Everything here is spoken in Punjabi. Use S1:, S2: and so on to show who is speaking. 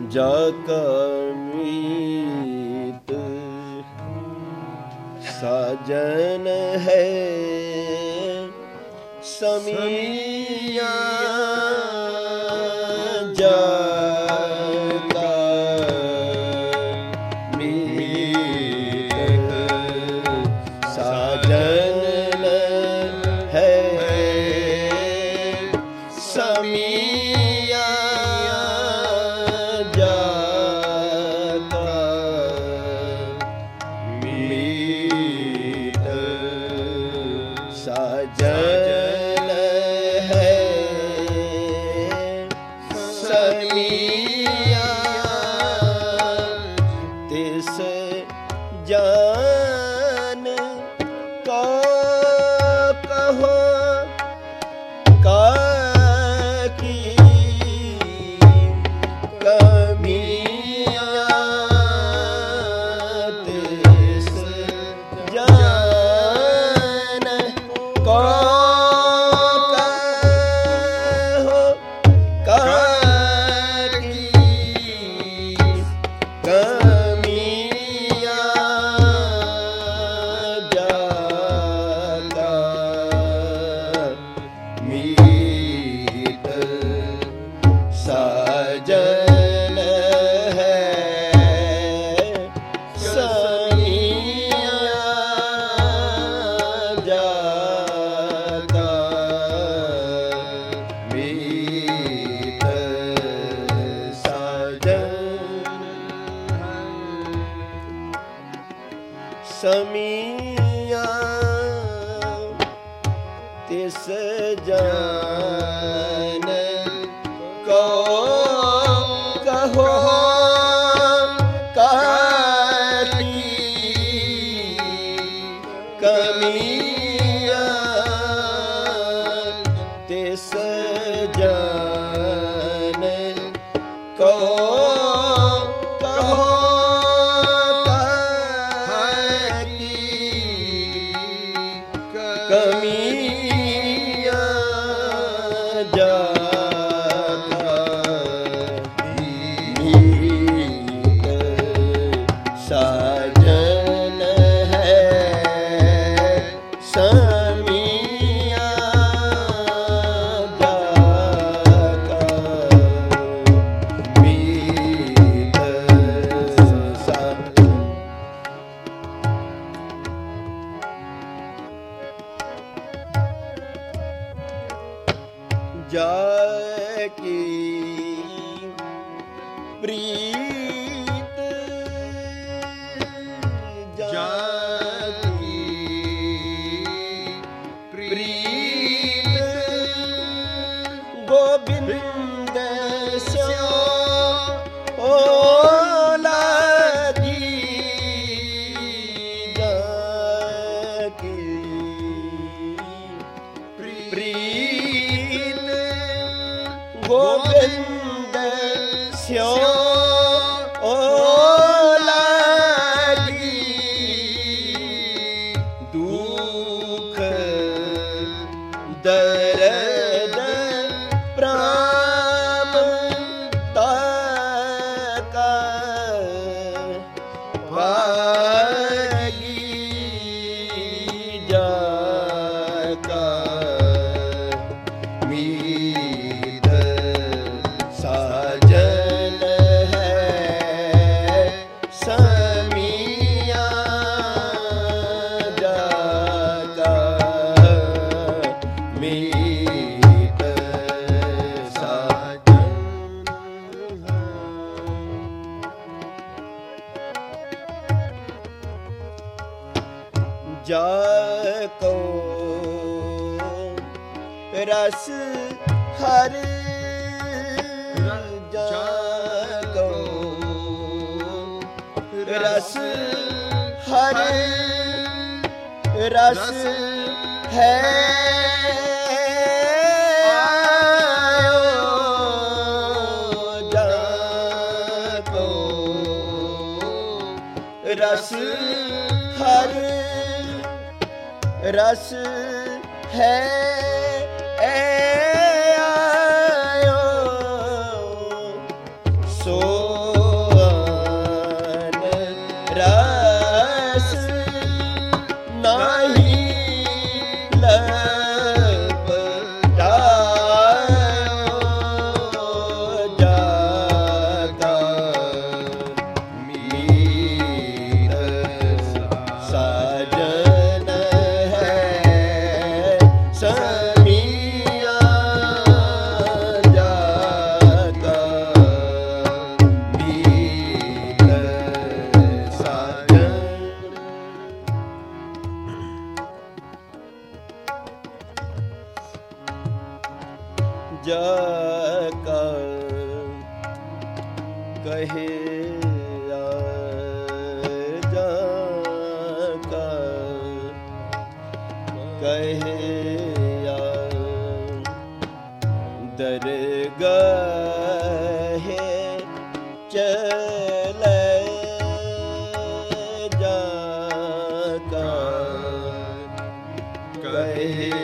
S1: ਜਾ ਕਮੀਤ ਸਾਜਨ ਹੈ ਸਮੀਆਂ ਜਾ ਸਮੀਆਂ ਤਿਸ ਜਾਨ ਜਾਏ ਪ੍ਰੀਤ ਜਾਏ ਕੀ ਪ੍ਰੀਤ ਗੋਬਿੰਦ Govinda. ਰਸ ਹਰ ਜਾਗੋ ਰਸ ਹਰ ਰਸ ਹੈ ਰਸ ਹਰ ਰਸ ਹੈ ਏ ਆਇਓ। ਸੋ ਕਹੇ ਦਰਗਾਹੇ ਚਲੇ ਜਾ ਕਾ ਕਹੇ